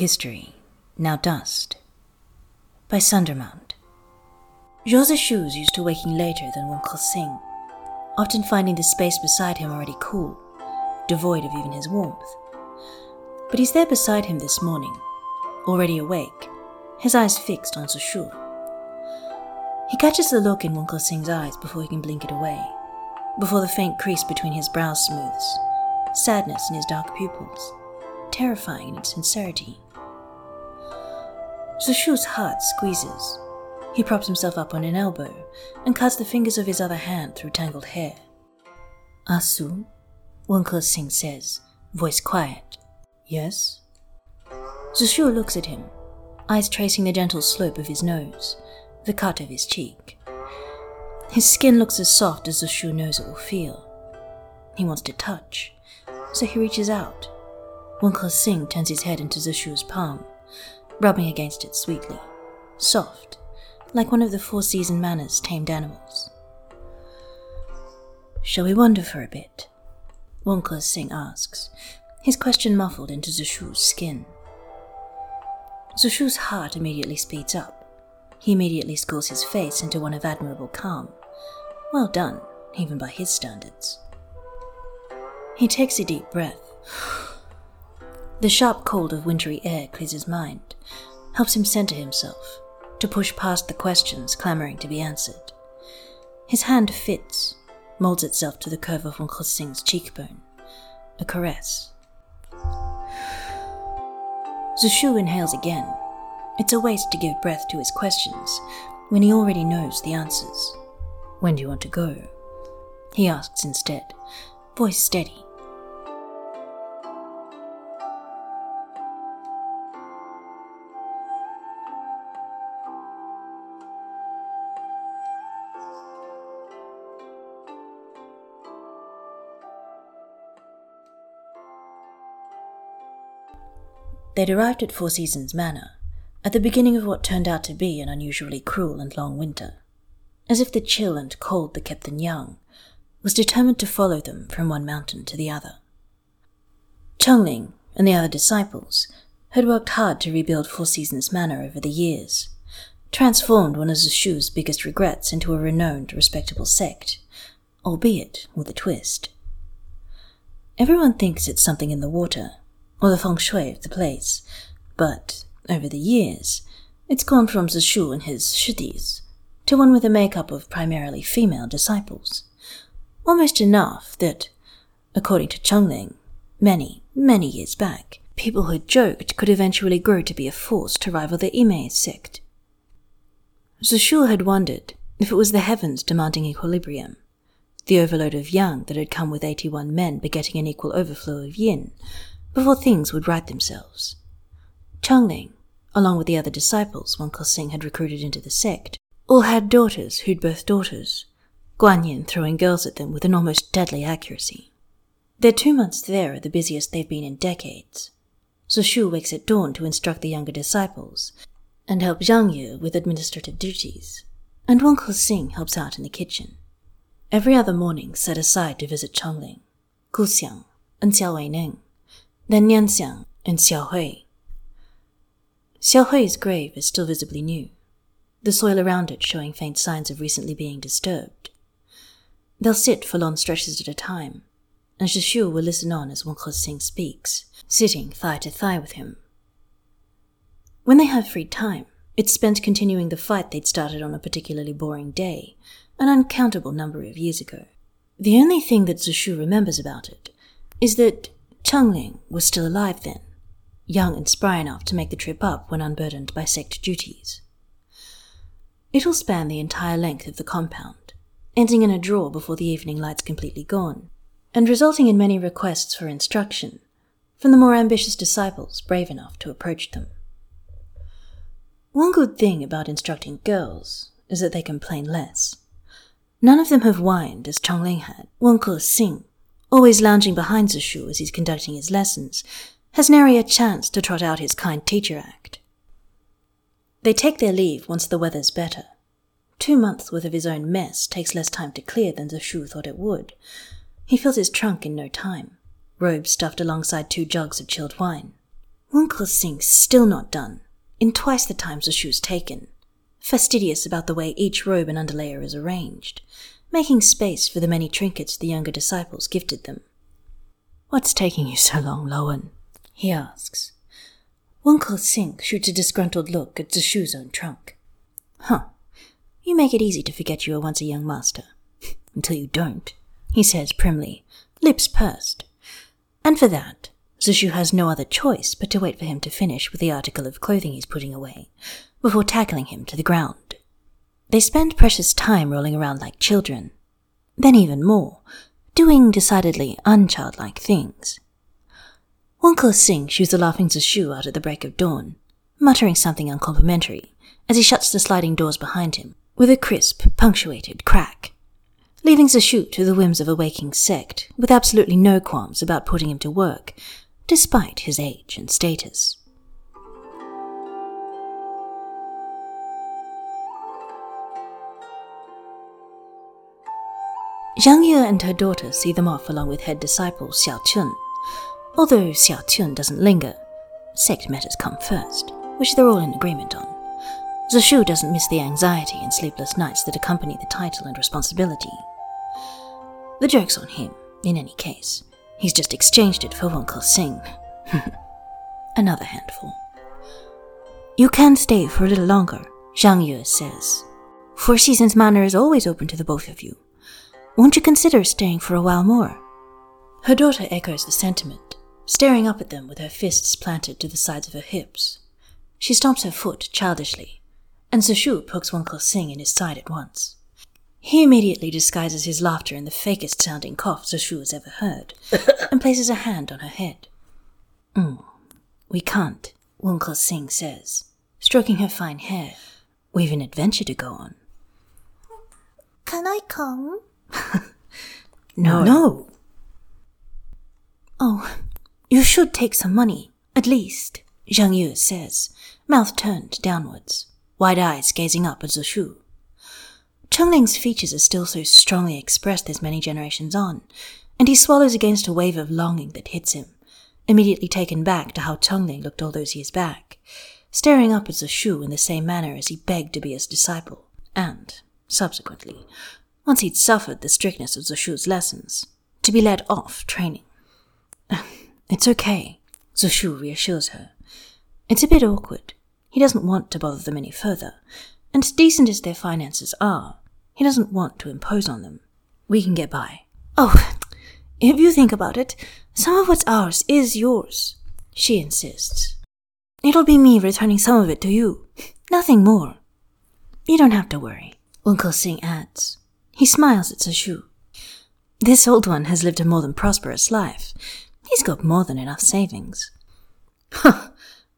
History, Now Dust, by Sundermount. Zhou Shoes used to waking later than Wen Kexing, often finding the space beside him already cool, devoid of even his warmth. But he's there beside him this morning, already awake, his eyes fixed on Zishu. He catches the look in Wen Kexing's eyes before he can blink it away, before the faint crease between his brows smooths, sadness in his dark pupils, terrifying in its sincerity. Zishu's heart squeezes. He props himself up on an elbow and cuts the fingers of his other hand through tangled hair. A-Xu, Wen Kexing says, voice quiet. Yes? Zishu looks at him, eyes tracing the gentle slope of his nose, the cut of his cheek. His skin looks as soft as Zishu knows it will feel. He wants to touch, so he reaches out. Wen Kexing turns his head into Zishu's palm rubbing against it sweetly, soft, like one of the Four Seasons Manor's tamed animals. Shall we wander for a bit? Wen Kexing asks, his question muffled into Zishu's skin. Zishu's heart immediately speeds up. He immediately schools his face into one of admirable calm. Well done, even by his standards. He takes a deep breath. The sharp cold of wintry air clears his mind, helps him center himself, to push past the questions clamoring to be answered. His hand fits, molds itself to the curve of Wen Kexing's cheekbone, a caress. Zishu inhales again. It's a waste to give breath to his questions when he already knows the answers. When do you want to go? He asks instead, voice steady. They'd arrived at Four Seasons Manor at the beginning of what turned out to be an unusually cruel and long winter, as if the chill and cold that kept them young was determined to follow them from one mountain to the other. Chengling and the other disciples had worked hard to rebuild Four Seasons Manor over the years, transformed one of Zishu's biggest regrets into a renowned, respectable sect, albeit with a twist. Everyone thinks it's something in the water, or the feng shui of the place, but over the years, it's gone from Zishu and his shidis to one with a makeup of primarily female disciples. Almost enough that, according to Chengling, many, many years back, people had joked could eventually grow to be a force to rival the Emei sect. Zishu had wondered if it was the heavens demanding equilibrium, the overload of yang that had come with 81 men begetting an equal overflow of yin, before things would right themselves. Chengling, along with the other disciples Wen Kexing had recruited into the sect, all had daughters who'd birthed daughters, Guanyin throwing girls at them with an almost deadly accuracy. Their two months there are the busiest they've been in decades. Zishu wakes at dawn to instruct the younger disciples and help Zhang Yu with administrative duties, and Wen Kexing helps out in the kitchen. Every other morning set aside to visit Chengling, Guxiang, and Xiao Wei then Nianxiang and Xiaohui. Xiaohui's grave is still visibly new, the soil around it showing faint signs of recently being disturbed. They'll sit for long stretches at a time, and Zishu will listen on as Wen Kexing speaks, sitting thigh to thigh with him. When they have free time, it's spent continuing the fight they'd started on a particularly boring day, an uncountable number of years ago. The only thing that Zishu remembers about it is that Chengling was still alive then, young and spry enough to make the trip up when unburdened by sect duties. It'll span the entire length of the compound, ending in a draw before the evening light's completely gone, and resulting in many requests for instruction from the more ambitious disciples brave enough to approach them. One good thing about instructing girls is that they complain less. None of them have whined as Chengling had. Wen Kexing always lounging behind Zishu as he's conducting his lessons, has nary a chance to trot out his kind teacher act. They take their leave once the weather's better. Two months worth of his own mess takes less time to clear than Zishu thought it would. He fills his trunk in no time, robe stuffed alongside two jugs of chilled wine. Wen Kexing's still not done, in twice the time shoe's taken, fastidious about the way each robe and underlayer is arranged, making space for the many trinkets the younger disciples gifted them. What's taking you so long, Laowen? he asks. Wen Kexing shoots a disgruntled look at Zishu's own trunk. Huh. You make it easy to forget you were once a young master. Until you don't, he says primly, lips pursed. And for that, Zishu has no other choice but to wait for him to finish with the article of clothing he's putting away, before tackling him to the ground. They spend precious time rolling around like children. Then even more, doing decidedly unchildlike things. Wen Kexing shoos the laughing Zishu out at the break of dawn, muttering something uncomplimentary as he shuts the sliding doors behind him with a crisp, punctuated crack, leaving Zishu to the whims of a waking sect with absolutely no qualms about putting him to work, despite his age and status. Zhang Ye and her daughter see them off along with head disciple Xiao Chun Although Xiao Tun doesn't linger, sect matters come first, which they're all in agreement on. Zishu doesn't miss the anxiety and sleepless nights that accompany the title and responsibility. The joke's on him, in any case. He's just exchanged it for Wen Kexing. Another handful. You can stay for a little longer, Zhang Yue says. Four Seasons Manor is always open to the both of you. Won't you consider staying for a while more? Her daughter echoes the sentiment, staring up at them with her fists planted to the sides of her hips. She stomps her foot childishly, and Zishu pokes Wen Kexing in his side at once. He immediately disguises his laughter in the fakest sounding cough Zishu has ever heard, and places a hand on her head. Mm, we can't, Wen Kexing says, stroking her fine hair. We've an adventure to go on. Can I come? no, no. Oh, you should take some money, at least, Zhang Yu says, mouth turned downwards, wide eyes gazing up at Zishu. Ling's features are still so strongly expressed this many generations on, and he swallows against a wave of longing that hits him, immediately taken back to how Ling looked all those years back, staring up at Zishu in the same manner as he begged to be his disciple, and, subsequently, once he'd suffered the strictness of Zishu's lessons, to be led off training. It's okay, Zishu reassures her. It's a bit awkward. He doesn't want to bother them any further, and decent as their finances are, he doesn't want to impose on them. We can get by. Oh, if you think about it, some of what's ours is yours, she insists. It'll be me returning some of it to you, nothing more. You don't have to worry, Wen Kexing adds. He smiles at Zishu. This old one has lived a more than prosperous life, He's got more than enough savings. Huh,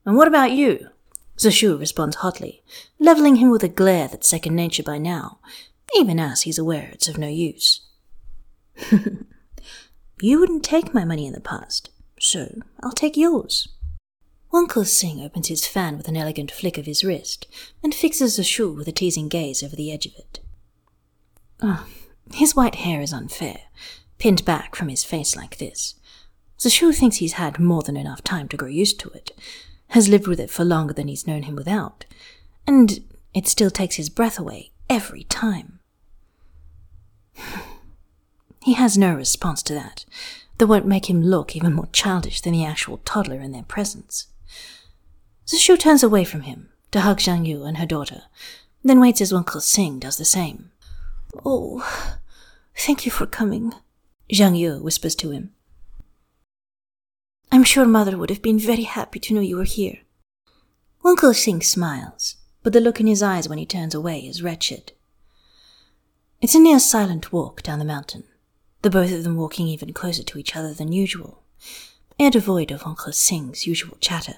and what about you? Zishu responds hotly, leveling him with a glare that's second nature by now, even as he's aware it's of no use. you wouldn't take my money in the past, so I'll take yours. Wen Kexing opens his fan with an elegant flick of his wrist and fixes Zishu with a teasing gaze over the edge of it. Oh, his white hair is unfair, pinned back from his face like this, Zishu thinks he's had more than enough time to grow used to it, has lived with it for longer than he's known him without, and it still takes his breath away every time. he has no response to that, that won't make him look even more childish than the actual toddler in their presence. Zishu turns away from him to hug Zhang Yu and her daughter, then waits as Wen Kexing does the same. Oh, thank you for coming, Zhang Yu whispers to him. I'm sure Mother would have been very happy to know you were here. Wen Kexing smiles, but the look in his eyes when he turns away is wretched. It's a near silent walk down the mountain, the both of them walking even closer to each other than usual, and devoid of Wen Kexing's usual chatter.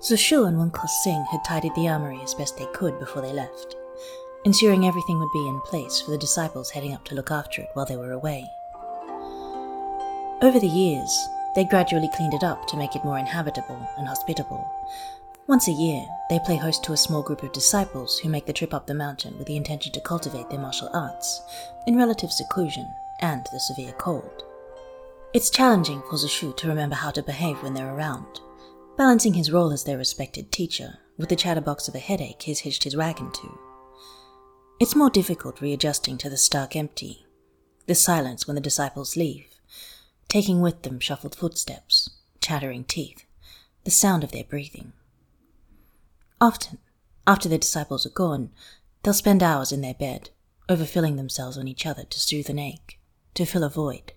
Zishu and Wen Kexing had tidied the armory as best they could before they left ensuring everything would be in place for the disciples heading up to look after it while they were away. Over the years, they gradually cleaned it up to make it more inhabitable and hospitable. Once a year, they play host to a small group of disciples who make the trip up the mountain with the intention to cultivate their martial arts in relative seclusion and the severe cold. It's challenging for Zishu to remember how to behave when they're around, balancing his role as their respected teacher with the chatterbox of a headache he's hitched his wagon to. It's more difficult readjusting to the stark empty, the silence when the disciples leave, taking with them shuffled footsteps, chattering teeth, the sound of their breathing. Often, after the disciples are gone, they'll spend hours in their bed, overfilling themselves on each other to soothe an ache, to fill a void.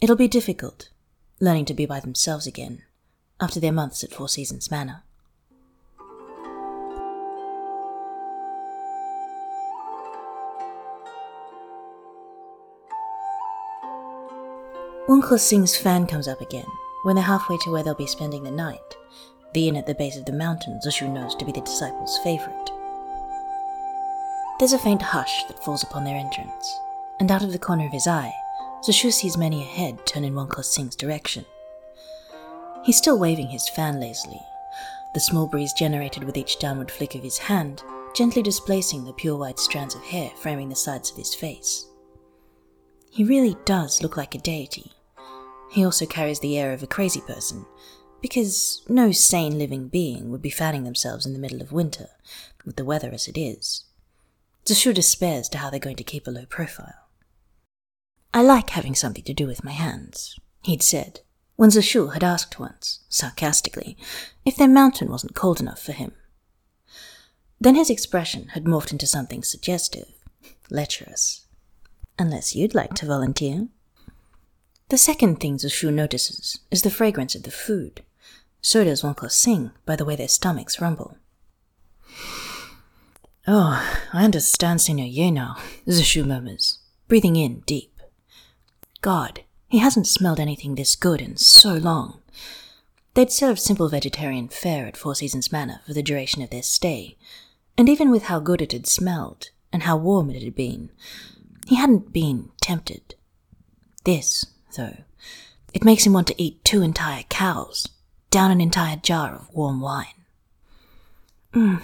It'll be difficult, learning to be by themselves again, after their months at Four Seasons Manor. Wen Kexing's fan comes up again when they're halfway to where they'll be spending the night, the inn at the base of the mountain Zishu knows to be the disciples' favorite. There's a faint hush that falls upon their entrance, and out of the corner of his eye, Zishu sees many a head turn in Wen Kexing's direction. He's still waving his fan lazily, the small breeze generated with each downward flick of his hand, gently displacing the pure white strands of hair framing the sides of his face. He really does look like a deity. He also carries the air of a crazy person, because no sane living being would be fanning themselves in the middle of winter, with the weather as it is. Zishu despairs to how they're going to keep a low profile. I like having something to do with my hands, he'd said, when Zishu had asked once, sarcastically, if their mountain wasn't cold enough for him. Then his expression had morphed into something suggestive, lecherous. Unless you'd like to volunteer. The second thing Zishu notices is the fragrance of the food. So does Wen Kexing by the way their stomachs rumble. Oh, I understand Senior Ye now, Zishu murmurs, breathing in deep. God, he hasn't smelled anything this good in so long. They'd served simple vegetarian fare at Four Seasons Manor for the duration of their stay, and even with how good it had smelled and how warm it had been, he hadn't been tempted. This though. It makes him want to eat two entire cows, down an entire jar of warm wine. Mm,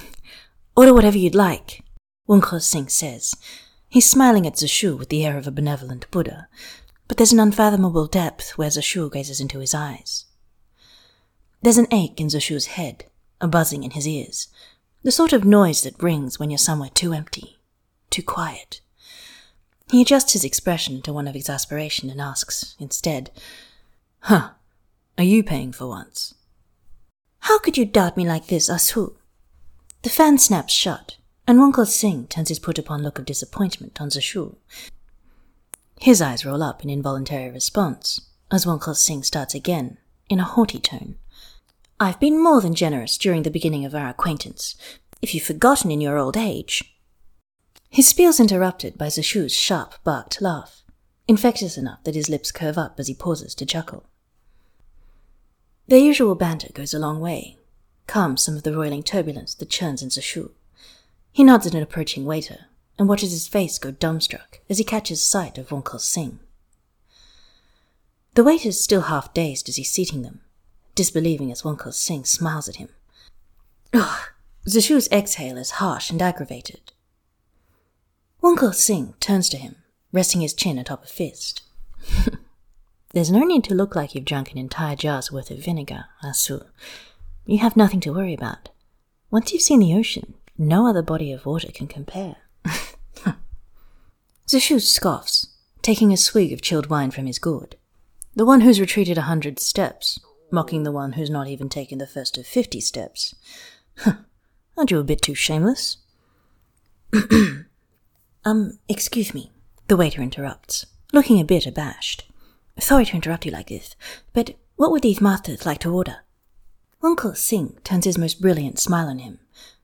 order whatever you'd like, Wen Kexing says. He's smiling at Zishu with the air of a benevolent Buddha, but there's an unfathomable depth where Zishu gazes into his eyes. There's an ache in Zishu's head, a buzzing in his ears, the sort of noise that rings when you're somewhere too empty, too quiet. He adjusts his expression to one of exasperation and asks, instead, Huh, are you paying for once? How could you doubt me like this, A-Xu? The fan snaps shut, and Wen Kexing turns his put upon look of disappointment on Zishu. His eyes roll up in involuntary response, as Wen Kexing starts again, in a haughty tone. I've been more than generous during the beginning of our acquaintance. If you've forgotten in your old age, his spiel's interrupted by Zishu's sharp, barked laugh, infectious enough that his lips curve up as he pauses to chuckle. Their usual banter goes a long way, calms some of the roiling turbulence that churns in Zishu. He nods at an approaching waiter and watches his face go dumbstruck as he catches sight of Wen Kexing. The waiter's still half dazed as he's seating them, disbelieving as Wen Kexing smiles at him. Ugh! Zishu's exhale is harsh and aggravated, Wen Kexing turns to him, resting his chin atop a fist. There's no need to look like you've drunk an entire jar's worth of vinegar, A-Xu. You have nothing to worry about. Once you've seen the ocean, no other body of water can compare. Zishu scoffs, taking a swig of chilled wine from his gourd. The one who's retreated a hundred steps, mocking the one who's not even taken the first of fifty steps. Huh, Aren't you a bit too shameless? Um, excuse me, the waiter interrupts, looking a bit abashed. Sorry to interrupt you like this, but what would these masters like to order? Wen Kexing turns his most brilliant smile on him,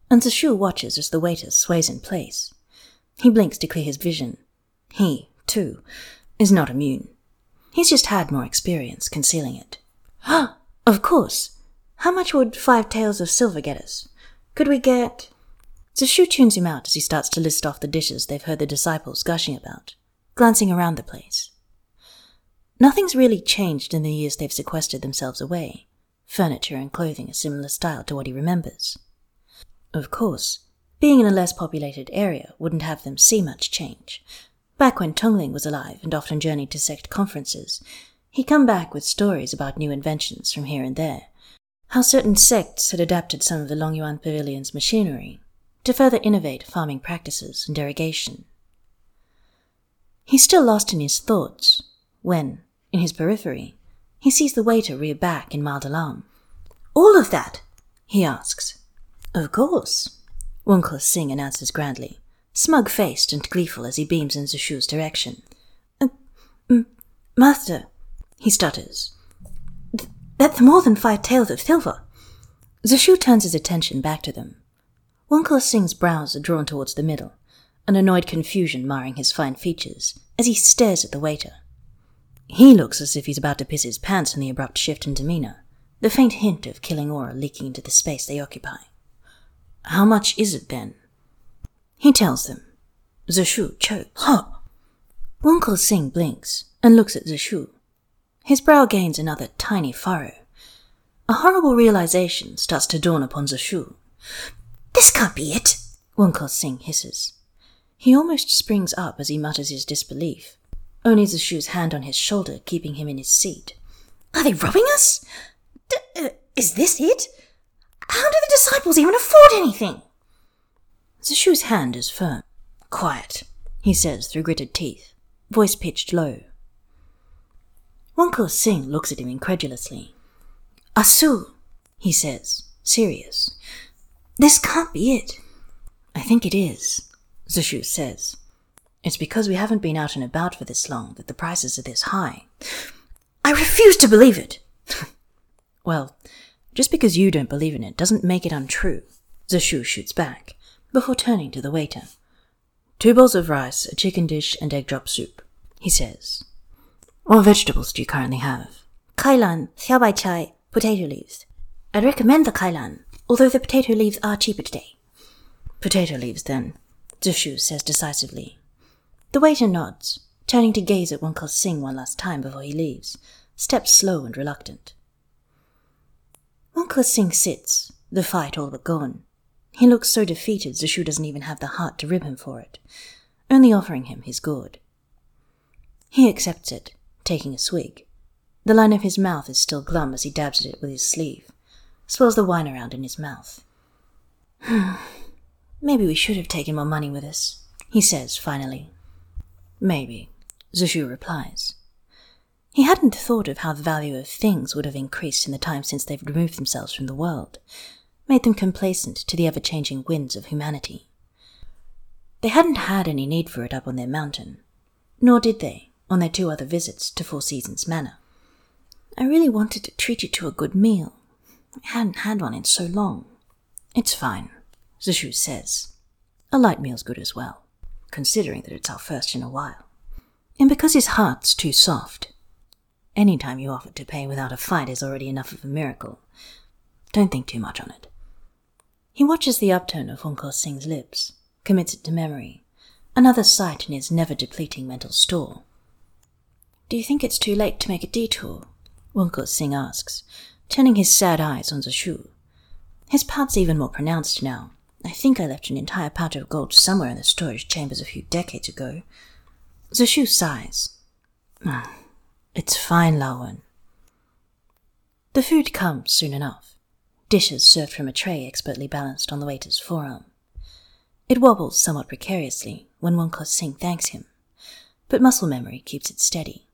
and Zishu watches as the waiter sways in place. He blinks to clear his vision. He, too, is not immune. He's just had more experience concealing it. Of course. How much would five taels of silver get us? Could we get Zishu tunes him out as he starts to list off the dishes they've heard the disciples gushing about, glancing around the place. Nothing's really changed in the years they've sequestered themselves away. Furniture and clothing a similar style to what he remembers. Of course, being in a less populated area wouldn't have them see much change, Back when Chengling was alive and often journeyed to sect conferences, he'd come back with stories about new inventions from here and there, how certain sects had adapted some of the Longyuan Pavilion's machinery to further innovate farming practices and irrigation. He's still lost in his thoughts when, in his periphery, he sees the waiter rear back in mild alarm. All of that? he asks. Of course, Wen Kexing announces grandly, smug faced and gleeful as he beams in Zishu's direction. Uh, master, he stutters. Th- that's more than five taels of silver. Zushu turns his attention back to them. Wen Kexing's brows are drawn towards the middle, an annoyed confusion marring his fine features as he stares at the waiter. He looks as if he's about to piss his pants in the abrupt shift in demeanor, the faint hint of killing aura leaking into the space they occupy. How much is it then? He tells them. Zishu chokes. Huh! Wen Kexing blinks and looks at Zishu. His brow gains another tiny furrow. A horrible realization starts to dawn upon Zishu. This can't be it. Wen Kexing hisses. He almost springs up as he mutters his disbelief, only Zishu's hand on his shoulder keeping him in his seat. Are they robbing us? D- uh, is this it? How do the disciples even afford anything? Zishu's hand is firm. Quiet, he says through gritted teeth, voice pitched low. Wen Kexing looks at him incredulously. A-Xu, he says, serious. This can't be it. I think it is, Zishu says. It's because we haven't been out and about for this long that the prices are this high. I refuse to believe it. well, just because you don't believe in it doesn't make it untrue, Zishu shoots back, before turning to the waiter. Two bowls of rice, a chicken dish, and egg drop soup, he says. What vegetables do you currently have? Kailan, xiaobai chai, potato leaves. I'd recommend the kailan, although the potato leaves are cheaper today. Potato leaves, then, Zishu says decisively. The waiter nods, turning to gaze at Wen Kexing one last time before he leaves, steps slow and reluctant. Wen Kexing sits, the fight all but gone. He looks so defeated Zishu doesn't even have the heart to rib him for it, only offering him his gourd. He accepts it, taking a swig. The line of his mouth is still glum as he dabs at it with his sleeve, swirls the wine around in his mouth. Maybe we should have taken more money with us, he says finally. Maybe, Zishu replies. He hadn't thought of how the value of things would have increased in the time since they've removed themselves from the world, made them complacent to the ever changing winds of humanity. They hadn't had any need for it up on their mountain, nor did they on their two other visits to Four Seasons Manor. I really wanted to treat you to a good meal. I hadn't had one in so long. It's fine, Zishu says. A light meal's good as well, considering that it's our first in a while. And because his heart's too soft, any time you offer to pay without a fight is already enough of a miracle. Don't think too much on it. He watches the upturn of Wen Kexing's lips, commits it to memory, another sight in his never depleting mental store. Do you think it's too late to make a detour? Wen Kexing asks, turning his sad eyes on Zishu. His pout's even more pronounced now. I think I left an entire pouch of gold somewhere in the storage chambers a few decades ago. Zishu sighs. Ah, It's fine, Laowen. The food comes soon enough. Dishes served from a tray expertly balanced on the waiter's forearm. It wobbles somewhat precariously when Wen Kexing thanks him, but muscle memory keeps it steady.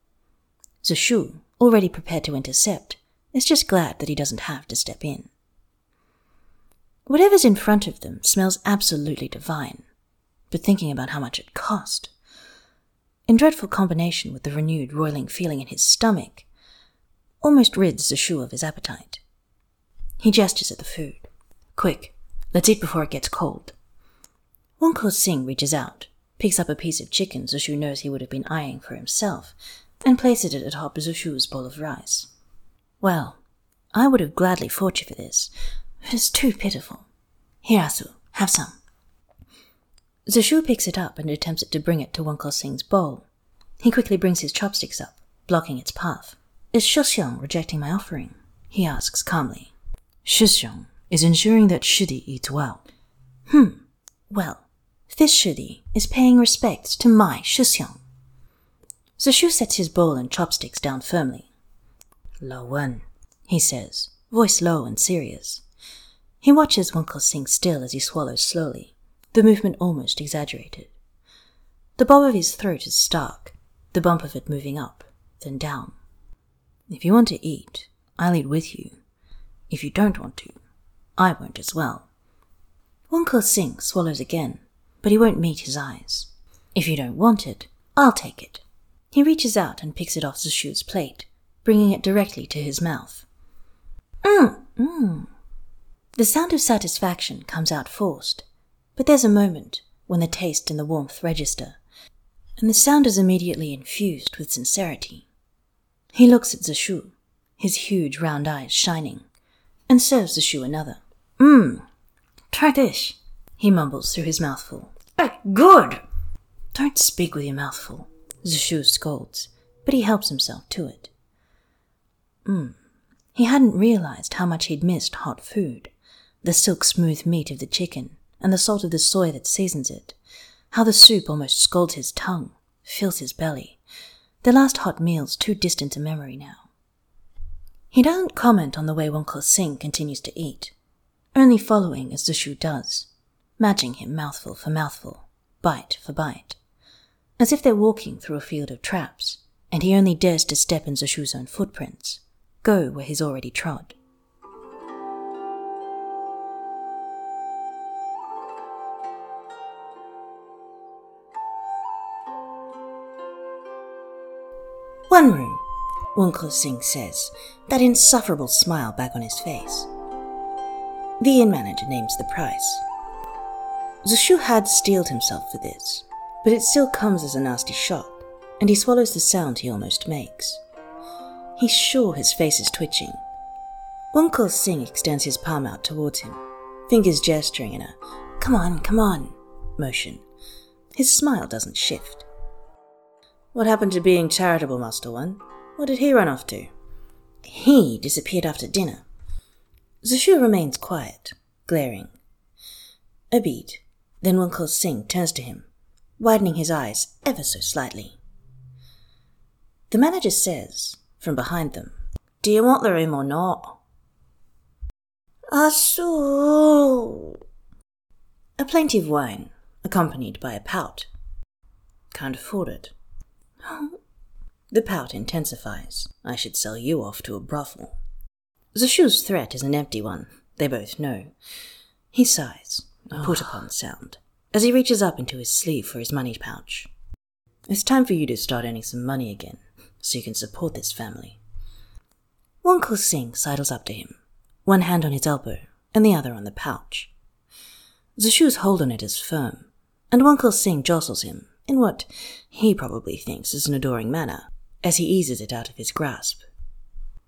Zishu, already prepared to intercept, is just glad that he doesn't have to step in. Whatever's in front of them smells absolutely divine, but thinking about how much it cost, in dreadful combination with the renewed roiling feeling in his stomach, almost rids Zishu of his appetite. He gestures at the food. Quick, let's eat before it gets cold. Wen Kexing reaches out, picks up a piece of chicken Zishu knows he would have been eyeing for himself, and places it atop Zishu's bowl of rice. Well, I would have gladly fought you for this, but it's too pitiful. Here, A-Xu, have some. Zishu picks it up and attempts to bring it to Wen Kexing's bowl. He quickly brings his chopsticks up, blocking its path. Is Shixiong rejecting my offering? He asks calmly. Shixiong is ensuring that Shidi eats well. Hmm. Well, This Shidi is paying respects to my Shixiong. Shu sets his bowl and chopsticks down firmly. Lao Wen, he says, voice low and serious. He watches Wen Kexing still as he swallows slowly, the movement almost exaggerated. The bob of his throat is stark, the bump of it moving up, then down. If you want to eat, I'll eat with you. If you don't want to, I won't as well. Wen Kexing swallows again, but he won't meet his eyes. If you don't want it, I'll take it. He reaches out and picks it off Zishu's plate, bringing it directly to his mouth. Mmm, mmm. The sound of satisfaction comes out forced, but there's a moment when the taste and the warmth register, and the sound is immediately infused with sincerity. He looks at Zishu, his huge round eyes shining, and serves Zishu another. Mmm, try this, he mumbles through his mouthful. Good! Don't speak with your mouth full. Zishu scolds, but he helps himself to it. Hmm. He hadn't realized how much he'd missed hot food. The silk smooth meat of the chicken, and the salt of the soy that seasons it. How the soup almost scalds his tongue, fills his belly. The last hot meal's too distant a memory now. He doesn't comment on the way Wen Kexing continues to eat, only following as Zishu does, matching him mouthful for mouthful, bite for bite as if they're walking through a field of traps, and he only dares to step in Zishu's own footprints, go where he's already trod. One room, Wen Kexing says, that insufferable smile back on his face. The inn manager names the price. Zishu had steeled himself for this, but it still comes as a nasty shock, and he swallows the sound he almost makes. He's sure his face is twitching. Wen Kexing extends his palm out towards him, fingers gesturing in a come on, come on motion. His smile doesn't shift. What happened to being charitable, Master Wen? What did he run off to? He disappeared after dinner. Zishu remains quiet, glaring. A beat, then Wen Kexing turns to him, widening his eyes ever so slightly. The manager says, from behind them, Do you want the room or not? A-Xu! A plaintive whine, accompanied by a pout. Can't afford it. the pout intensifies. I should sell you off to a brothel. Zishu's threat is an empty one, they both know. He sighs, a put upon ah. sound as he reaches up into his sleeve for his money pouch. It's time for you to start earning some money again, so you can support this family. Wen Kexing sidles up to him, one hand on his elbow and the other on the pouch. Zishu's hold on it is firm, and Wen Kexing jostles him in what he probably thinks is an adoring manner as he eases it out of his grasp.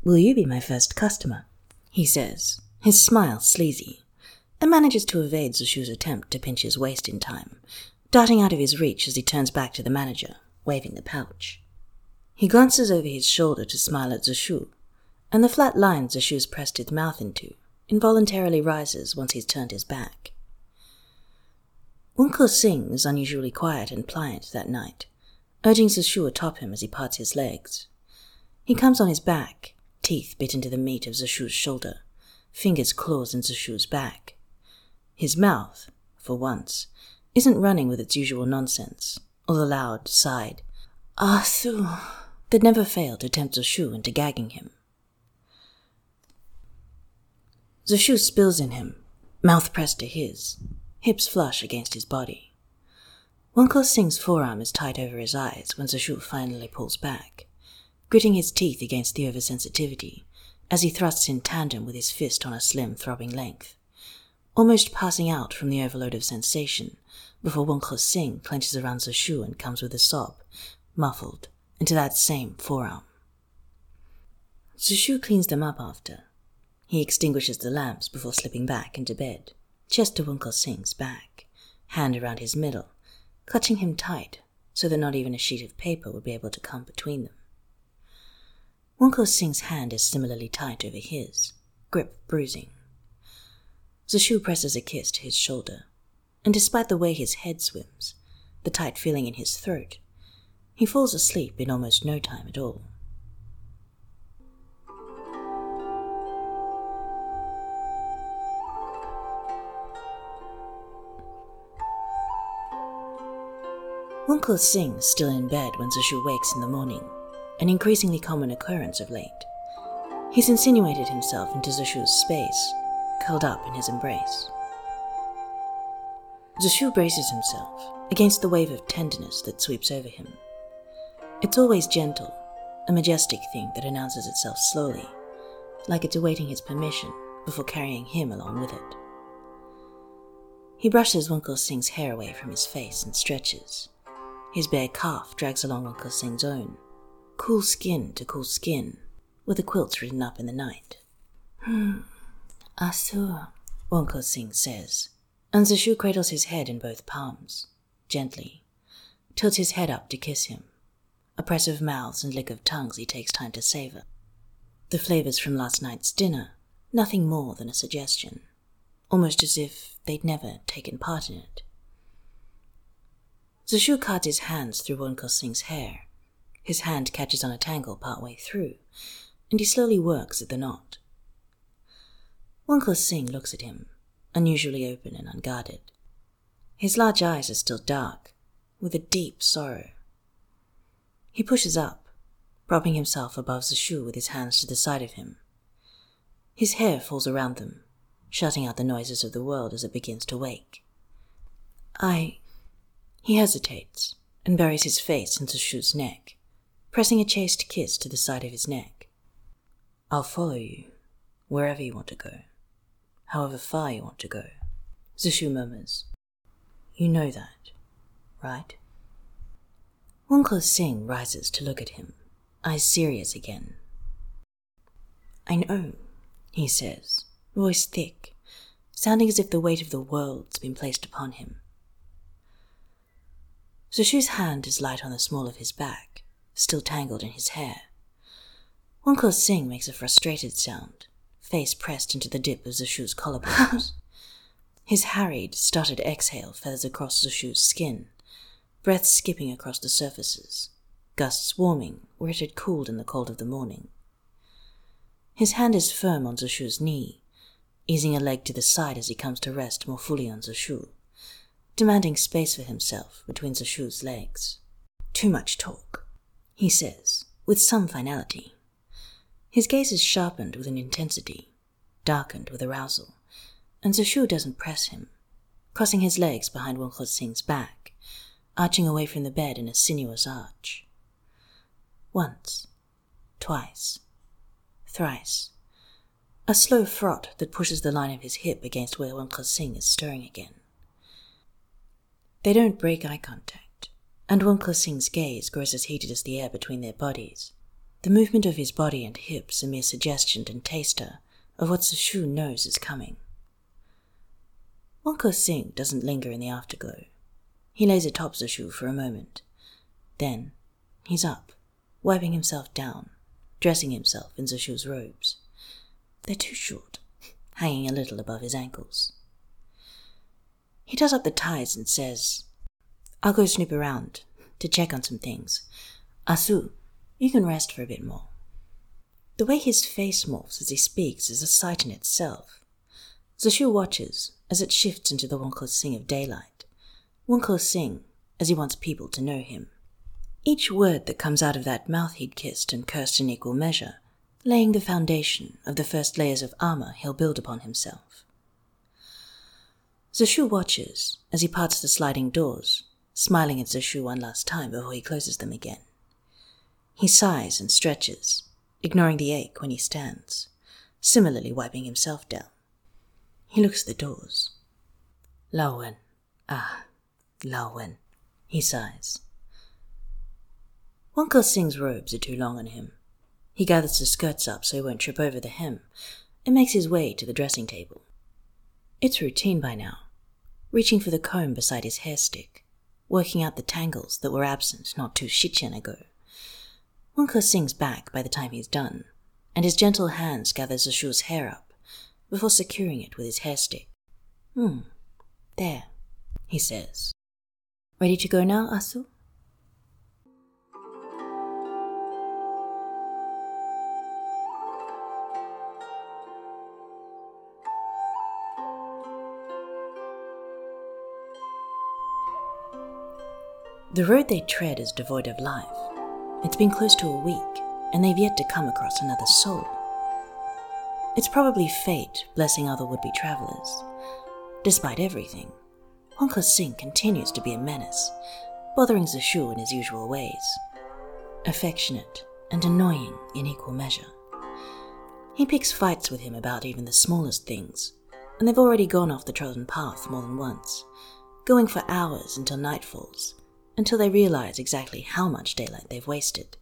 Will you be my first customer? He says, his smile sleazy and manages to evade Zishu's attempt to pinch his waist in time, darting out of his reach as he turns back to the manager, waving the pouch. He glances over his shoulder to smile at Zishu, and the flat line Zishu's pressed his mouth into involuntarily rises once he's turned his back. Wen Kexing is unusually quiet and pliant that night, urging Zishu atop him as he parts his legs. He comes on his back, teeth bit into the meat of Zishu's shoulder, fingers claws in Zishu's back. His mouth, for once, isn't running with its usual nonsense, or the loud, side, ah, su, that never failed to tempt Zishu into gagging him. Zishu spills in him, mouth pressed to his, hips flush against his body. Wen Kexing's forearm is tight over his eyes when Zishu finally pulls back, gritting his teeth against the oversensitivity as he thrusts in tandem with his fist on a slim, throbbing length almost passing out from the overload of sensation, before Wen Kexing clenches around Zishu and comes with a sob, muffled, into that same forearm. Zishu cleans them up after. He extinguishes the lamps before slipping back into bed, chest to Wen Kexing's back, hand around his middle, clutching him tight so that not even a sheet of paper would be able to come between them. Wen Kexing's hand is similarly tight over his, grip bruising. Zishu presses a kiss to his shoulder. and despite the way his head swims, the tight feeling in his throat, he falls asleep in almost no time at all. Wen Kexing still in bed when Zishu wakes in the morning, an increasingly common occurrence of late. He's insinuated himself into Zishu's space, curled up in his embrace. Zishu braces himself against the wave of tenderness that sweeps over him. It's always gentle, a majestic thing that announces itself slowly, like it's awaiting his permission before carrying him along with it. He brushes Wen Kexing's hair away from his face and stretches. His bare calf drags along Wen Kexing's own, cool skin to cool skin, with the quilts written up in the night. Hmm. Asur, Wen Kexing says, and Zishu cradles his head in both palms, gently, tilts his head up to kiss him, Oppressive mouths and lick of tongues he takes time to savor. The flavors from last night's dinner, nothing more than a suggestion, almost as if they'd never taken part in it. Zishu cards his hands through Wen Kexing's hair. His hand catches on a tangle partway through, and he slowly works at the knot. Wen Kexing looks at him, unusually open and unguarded. His large eyes are still dark, with a deep sorrow. He pushes up, propping himself above Zishu with his hands to the side of him. His hair falls around them, shutting out the noises of the world as it begins to wake. I he hesitates and buries his face into Shu's neck, pressing a chaste kiss to the side of his neck. I'll follow you, wherever you want to go, however far you want to go, Zishu murmurs. You know that, right? Wen Kexing rises to look at him, eyes serious again. I know, he says, voice thick, sounding as if the weight of the world's been placed upon him. Zishu's hand is light on the small of his back, still tangled in his hair. Wen Kexing makes a frustrated sound, face pressed into the dip of Zishu's collarbones. his harried, stuttered exhale feathers across Zishu's skin, breath skipping across the surfaces, gusts warming where it had cooled in the cold of the morning. His hand is firm on Zishu's knee, easing a leg to the side as he comes to rest more fully on Zishu demanding space for himself between Zishu's legs. Too much talk, he says, with some finality. His gaze is sharpened with an intensity, darkened with arousal, and Zishu doesn't press him, crossing his legs behind Wen Kexing's back, arching away from the bed in a sinuous arch. Once, twice, thrice. A slow fraught that pushes the line of his hip against where Wen Kexing is stirring again. They don't break eye contact, and Wen Kexing's gaze grows as heated as the air between their bodies. The movement of his body and hips a mere suggestion and taster of what Zishu knows is coming. Wen Kexing doesn't linger in the afterglow. He lays atop Zishu for a moment. Then he's up, wiping himself down, dressing himself in Zishu's robes. They're too short, hanging a little above his ankles. He does up the ties and says, I'll go snoop around to check on some things. A-Xu, you can rest for a bit more. The way his face morphs as he speaks is a sight in itself. Zishu watches as it shifts into the Wen Kexing of daylight. Wen Kexing as he wants people to know him. Each word that comes out of that mouth he'd kissed and cursed in equal measure, laying the foundation of the first layers of armor he'll build upon himself. Zishu watches as he parts the sliding doors, smiling at Zishu one last time before he closes them again. He sighs and stretches, ignoring the ache when he stands, similarly wiping himself down. He looks at the doors. Laowen, ah, Laowen, he sighs. Wen Kexing's robes are too long on him. He gathers the skirts up so he won't trip over the hem and makes his way to the dressing table. It's routine by now, reaching for the comb beside his hair stick, working out the tangles that were absent not two shichen ago. Wen Kexing's back by the time he's done, and his gentle hands gather Zishu's hair up before securing it with his hair stick. Hmm, there. he says. Ready to go now, A-Xu? The road they tread is devoid of life. It's been close to a week, and they've yet to come across another soul. It's probably fate blessing other would be travelers. Despite everything, Wen Kexing continues to be a menace, bothering Zishu in his usual ways. Affectionate and annoying in equal measure. He picks fights with him about even the smallest things, and they've already gone off the trodden path more than once, going for hours until night falls until they realize exactly how much daylight they've wasted.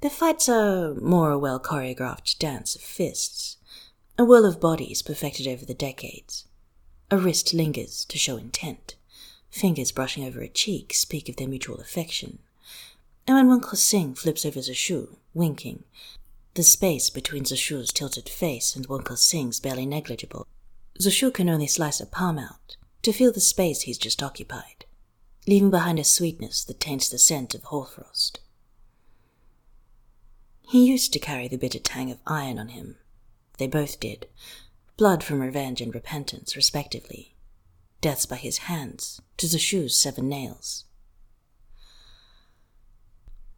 Their fights are more a well choreographed dance of fists, a whirl of bodies perfected over the decades. A wrist lingers to show intent, fingers brushing over a cheek speak of their mutual affection. And when Wen Kexing flips over Zishu, winking, the space between Zishu's tilted face and Wen Kexing's barely negligible. Zishu can only slice a palm out to feel the space he's just occupied leaving behind a sweetness that taints the scent of hoarfrost. He used to carry the bitter tang of iron on him. They both did, blood from revenge and repentance, respectively. Deaths by his hands, to Zishu's seven nails.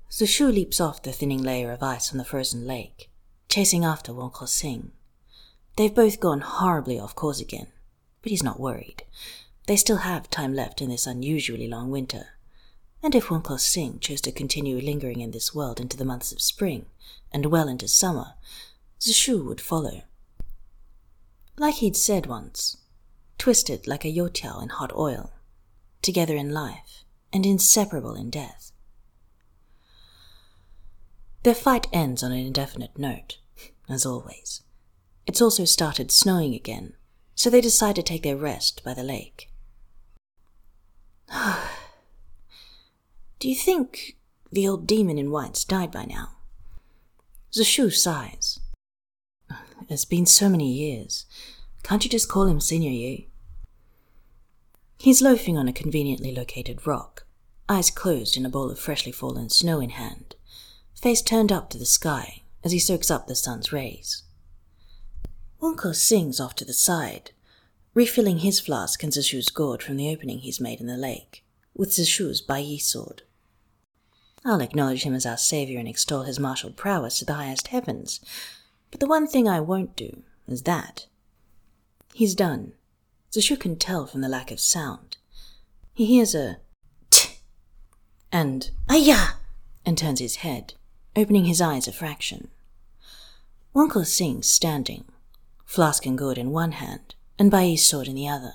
Zishu leaps off the thinning layer of ice on the frozen lake, chasing after Wen Kexing. They've both gone horribly off course again, but he's not worried. They still have time left in this unusually long winter. And if Wen Kexing chose to continue lingering in this world into the months of spring, and well into summer, Zishu would follow. Like he'd said once, twisted like a youtiao in hot oil, together in life and inseparable in death. Their fight ends on an indefinite note, as always. It's also started snowing again, so they decide to take their rest by the lake. Do you think the old demon in white's died by now? Zishu sighs. It's been so many years. Can't you just call him Senior Ye? He's loafing on a conveniently located rock, eyes closed in a bowl of freshly fallen snow in hand, face turned up to the sky as he soaks up the sun's rays. Wan sings off to the side, refilling his flask and Zishu's gourd from the opening he's made in the lake, with Zishu's Bai sword. I'll acknowledge him as our savior and extol his martial prowess to the highest heavens, but the one thing I won't do is that. He's done. Zishu can tell from the lack of sound. He hears a t and ayah and turns his head, opening his eyes a fraction. Wen Kexing's standing, flask and gourd in one hand, and Bai's sword in the other,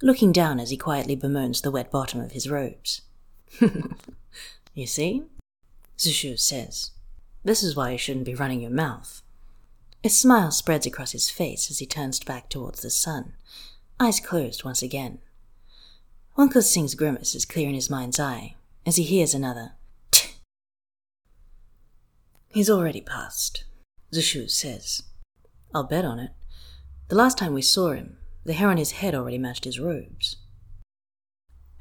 looking down as he quietly bemoans the wet bottom of his robes. you see? Zishu says, This is why you shouldn't be running your mouth. A smile spreads across his face as he turns back towards the sun, eyes closed once again. Wen Kexing's grimace is clear in his mind's eye as he hears another Tch. He's already passed, Zishu says. I'll bet on it. The last time we saw him, the hair on his head already matched his robes.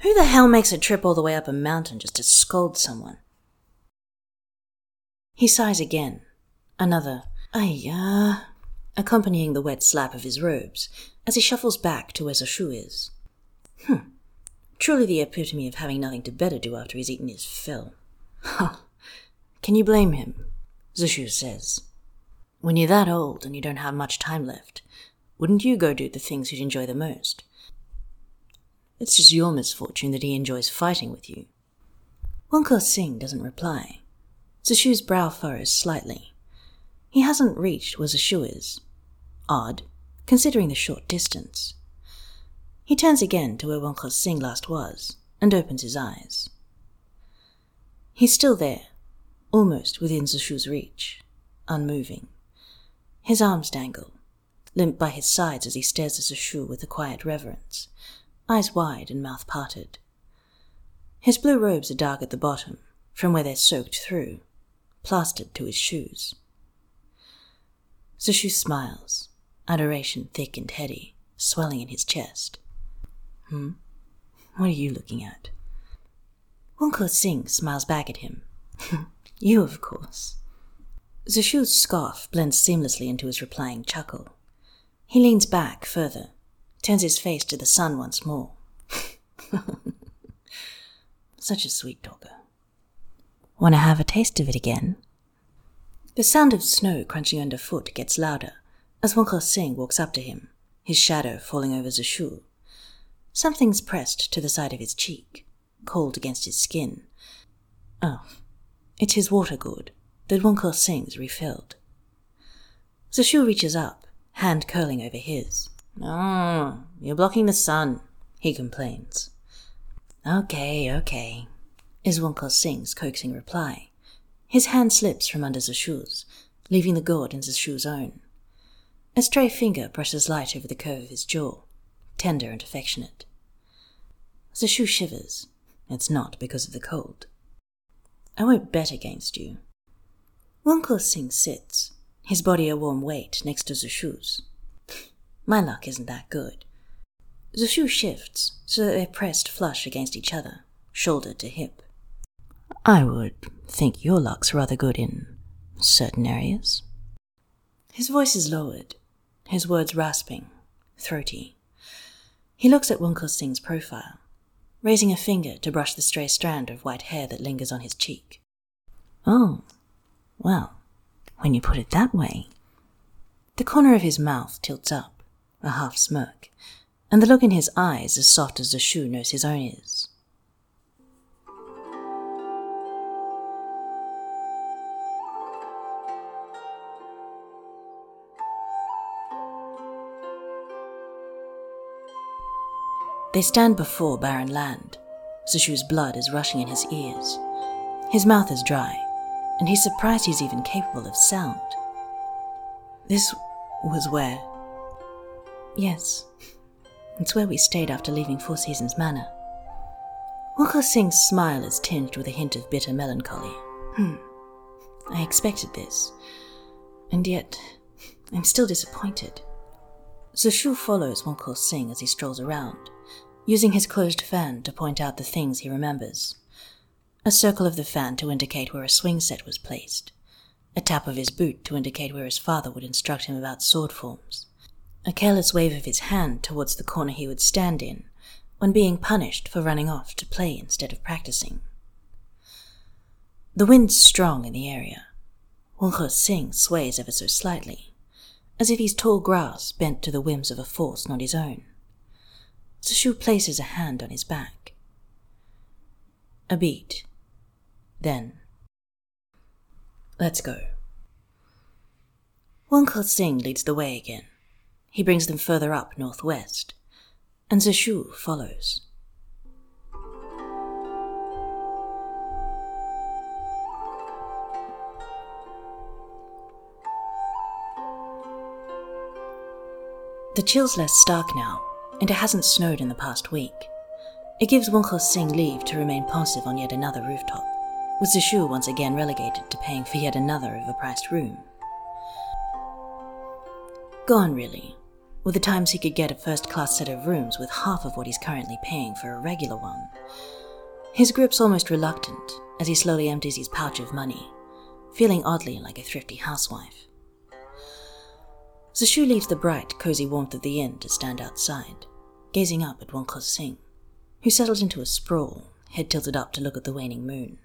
Who the hell makes a trip all the way up a mountain just to scold someone? He sighs again. Another, ayah, accompanying the wet slap of his robes as he shuffles back to where Zishu is. Hmm. Truly the epitome of having nothing to better do after he's eaten his fill. Ha! Can you blame him? Zishu says. When you're that old and you don't have much time left, wouldn't you go do the things you'd enjoy the most? It's just your misfortune that he enjoys fighting with you. Wen Kexing doesn't reply. Zishu's brow furrows slightly. He hasn't reached where Zishu is. Odd, considering the short distance. He turns again to where Wen Kexing last was, and opens his eyes. He's still there, almost within Zishu's reach, unmoving. His arms dangle, limp by his sides as he stares at Zishu with a quiet reverence, eyes wide and mouth parted. His blue robes are dark at the bottom, from where they're soaked through, plastered to his shoes. Zishu smiles, adoration thick and heady, swelling in his chest. Hmm? What are you looking at? Wen Kexing smiles back at him. you, of course. Zishu's scoff blends seamlessly into his replying chuckle. He leans back further, turns his face to the sun once more. Such a sweet talker. Want to have a taste of it again? The sound of snow crunching underfoot gets louder as Wen Kexing walks up to him, his shadow falling over Zishu. Something's pressed to the side of his cheek, cold against his skin. Oh, it's his water gourd that Wen Kexing's refilled. Zishu reaches up, hand curling over his. Oh, you're blocking the sun, he complains. Okay, okay, is Singh's coaxing reply. His hand slips from under Zishu's, leaving the gourd in Zishu's own. A stray finger brushes light over the curve of his jaw, tender and affectionate. Zishu shivers. It's not because of the cold. I won't bet against you. Wen Kexing sits, his body a warm weight next to Zishu's. My luck isn't that good. Zishu shifts so that they're pressed flush against each other, shoulder to hip. I would think your luck's rather good in certain areas. His voice is lowered, his words rasping, throaty. He looks at Wen Kexing's profile, raising a finger to brush the stray strand of white hair that lingers on his cheek. Oh, well, when you put it that way. The corner of his mouth tilts up, a half smirk, and the look in his eyes as soft as the shoe knows his own is. They stand before barren land. Zishu's blood is rushing in his ears. His mouth is dry, and he's surprised he's even capable of sound. This was where. Yes, it's where we stayed after leaving Four Seasons Manor. Wen Kexing's smile is tinged with a hint of bitter melancholy. Hmm, I expected this, and yet I'm still disappointed. Zishu follows Wen Kexing as he strolls around using his closed fan to point out the things he remembers. A circle of the fan to indicate where a swing set was placed, a tap of his boot to indicate where his father would instruct him about sword forms, a careless wave of his hand towards the corner he would stand in when being punished for running off to play instead of practicing. The wind's strong in the area. Wen Kexing sways ever so slightly, as if he's tall grass bent to the whims of a force not his own. Zishu places a hand on his back. A beat. Then. Let's go. Wen Kexing leads the way again. He brings them further up northwest, and Zishu follows. The chill's less stark now, and it hasn't snowed in the past week. It gives Wen Kexing leave to remain pensive on yet another rooftop, with Zishu once again relegated to paying for yet another overpriced room. Gone, really, were the times he could get a first class set of rooms with half of what he's currently paying for a regular one. His grip's almost reluctant as he slowly empties his pouch of money, feeling oddly like a thrifty housewife. Zishu leaves the bright, cozy warmth of the inn to stand outside, gazing up at Wen Kexing, who settles into a sprawl, head tilted up to look at the waning moon.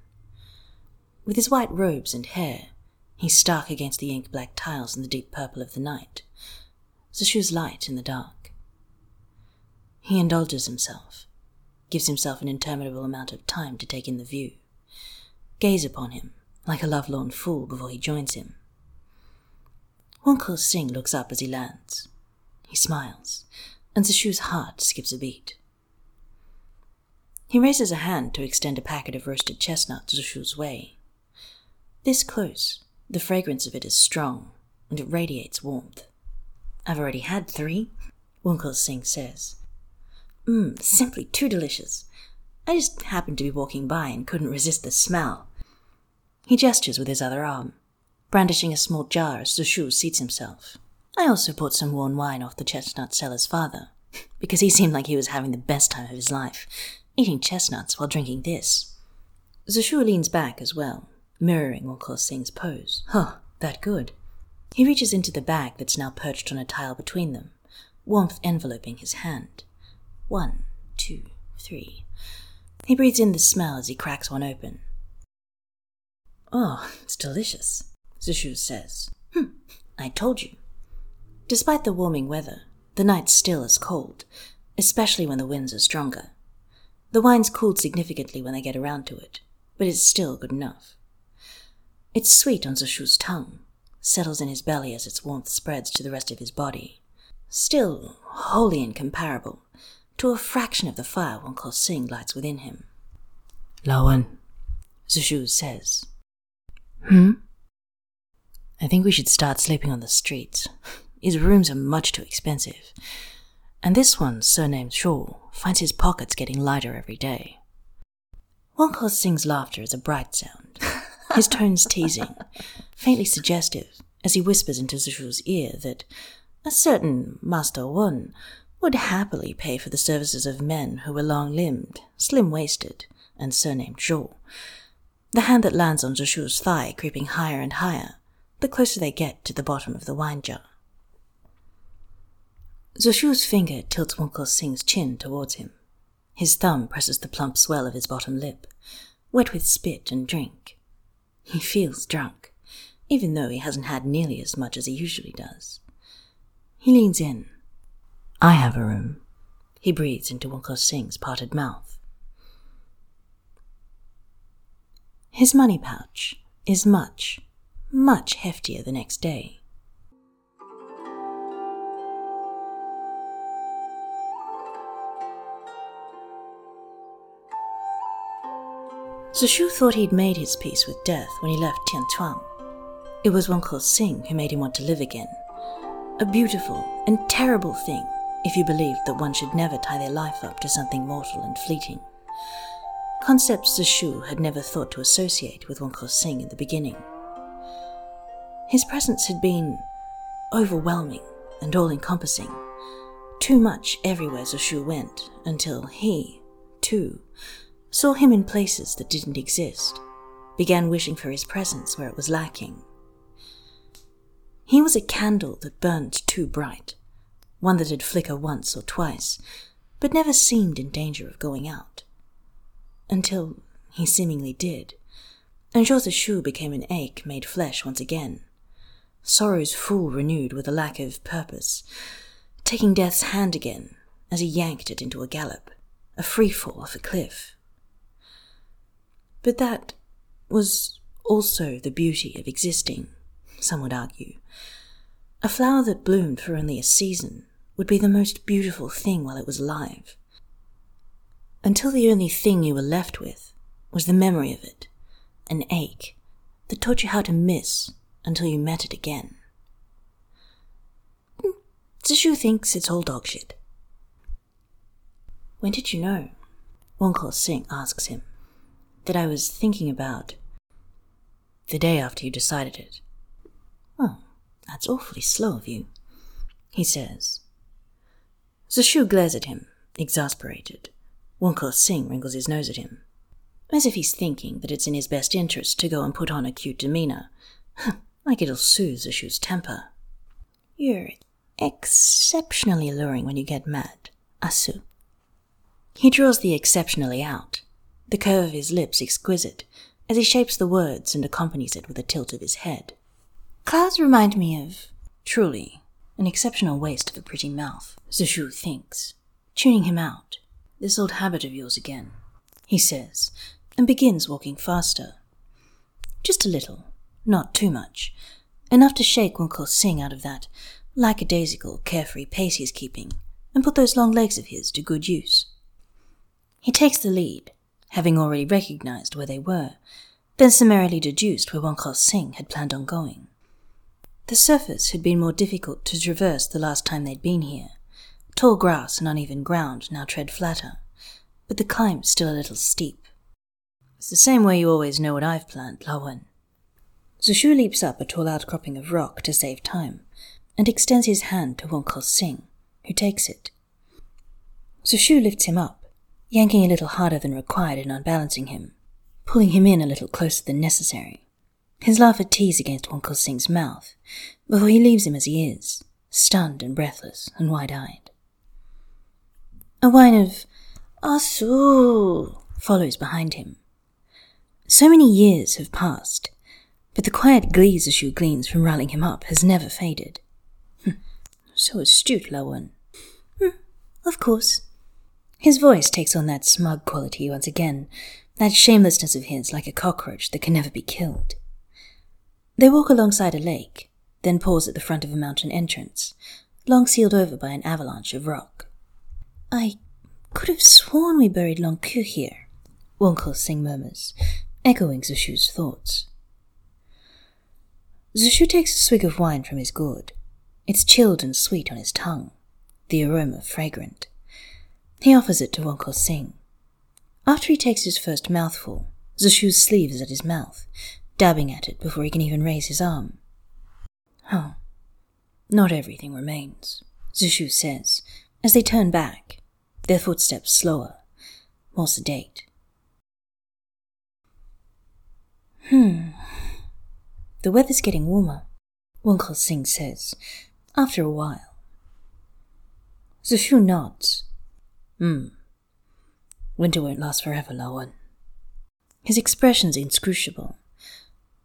With his white robes and hair, he's stark against the ink black tiles in the deep purple of the night. Zishu's light in the dark. He indulges himself, gives himself an interminable amount of time to take in the view, gaze upon him like a lovelorn fool before he joins him Wen Kexing looks up as he lands. He smiles, and Zishu's heart skips a beat. He raises a hand to extend a packet of roasted chestnuts Zishu's way. This close, the fragrance of it is strong, and it radiates warmth. I've already had three, Wen Kexing says. Mmm, simply too delicious. I just happened to be walking by and couldn't resist the smell. He gestures with his other arm brandishing a small jar as Zishu seats himself. I also bought some worn wine off the chestnut seller's father, because he seemed like he was having the best time of his life, eating chestnuts while drinking this. Zishu leans back as well, mirroring Wen Kexing's pose. Huh, that good. He reaches into the bag that's now perched on a tile between them, warmth enveloping his hand. One, two, three. He breathes in the smell as he cracks one open. Oh, it's delicious, Zishu says. Hm, I told you. Despite the warming weather, the night still is cold, especially when the winds are stronger. The wine's cooled significantly when they get around to it, but it's still good enough. It's sweet on Zishu's tongue, settles in his belly as its warmth spreads to the rest of his body. Still wholly incomparable to a fraction of the fire Wen Kexing lights within him. Laowen, Zishu says. Hmm? I think we should start sleeping on the streets. His rooms are much too expensive. And this one, surnamed Shaw, finds his pockets getting lighter every day. Wen Kexing's laughter is a bright sound, his tones teasing, faintly suggestive, as he whispers into Zishu's ear that a certain Master Wen would happily pay for the services of men who were long limbed, slim waisted, and surnamed Zhou. The hand that lands on Zishu's thigh creeping higher and higher, the closer they get to the bottom of the wine jar. Zishu's finger tilts Wen Kexing's chin towards him. His thumb presses the plump swell of his bottom lip, wet with spit and drink. He feels drunk, even though he hasn't had nearly as much as he usually does. He leans in. I have a room. He breathes into Wen Kexing's parted mouth. His money pouch is much, much heftier the next day. Zishu thought he'd made his peace with death when he left Tianchuang. It was Wen Kexing who made him want to live again. A beautiful and terrible thing if you believed that one should never tie their life up to something mortal and fleeting. Concepts Zishu had never thought to associate with Wen Kexing in the beginning. His presence had been overwhelming and all encompassing, too much everywhere Zishu went, until he, too, saw him in places that didn't exist, began wishing for his presence where it was lacking. He was a candle that burned too bright, one that had flicker once or twice, but never seemed in danger of going out. Until he seemingly did, and Zhou Zishu became an ache made flesh once again sorrow's fool renewed with a lack of purpose, taking death's hand again as he yanked it into a gallop, a free fall off a cliff. But that was also the beauty of existing, some would argue. A flower that bloomed for only a season would be the most beautiful thing while it was alive. Until the only thing you were left with was the memory of it, an ache that taught you how to miss until you met it again. Hmm, Zishu thinks it's all dog shit. When did you know? Wen Kexing asks him. That I was thinking about. The day after you decided it. Oh, that's awfully slow of you, he says. Zishu glares at him, exasperated. Wen Kexing wrinkles his nose at him, as if he's thinking that it's in his best interest to go and put on a cute demeanor like it'll soothe Zishu's temper. You're exceptionally alluring when you get mad, A-Xu. He draws the exceptionally out, the curve of his lips exquisite, as he shapes the words and accompanies it with a tilt of his head. Clouds remind me of, truly, an exceptional waste of a pretty mouth, Zishu thinks, tuning him out. This old habit of yours again, he says, and begins walking faster. Just a little, not too much. Enough to shake Wen Kexing out of that lackadaisical, carefree pace he's keeping, and put those long legs of his to good use. He takes the lead, having already recognized where they were, then summarily deduced where Wen Kexing had planned on going. The surface had been more difficult to traverse the last time they'd been here. Tall grass and uneven ground now tread flatter, but the climb's still a little steep. It's the same way you always know what I've planned, Laowen, Zishu leaps up a tall outcropping of rock to save time, and extends his hand to Wen Kexing, who takes it. Zishu lifts him up, yanking a little harder than required and unbalancing him, pulling him in a little closer than necessary. His laugh at tease against Wen Kexing's mouth before he leaves him as he is, stunned and breathless and wide-eyed. A whine of A-Xu follows behind him. So many years have passed, but the quiet glee Zishu gleans from riling him up has never faded. so astute, Laowen. Hmm, of course. His voice takes on that smug quality once again, that shamelessness of his like a cockroach that can never be killed. They walk alongside a lake, then pause at the front of a mountain entrance, long sealed over by an avalanche of rock. I could have sworn we buried Long Ku here, Wen Kexing murmurs, echoing Zishu's thoughts. Zishu takes a swig of wine from his gourd. It's chilled and sweet on his tongue, the aroma fragrant. He offers it to Wen Kexing. After he takes his first mouthful, Zishu's sleeve is at his mouth, dabbing at it before he can even raise his arm. Oh, not everything remains, Zishu says, as they turn back, their footsteps slower, more sedate. Hmm. The weather's getting warmer, Wen Kexing says, after a while. Zishu nods. Hmm. Winter won't last forever, Laowen. His expression's inscrutable,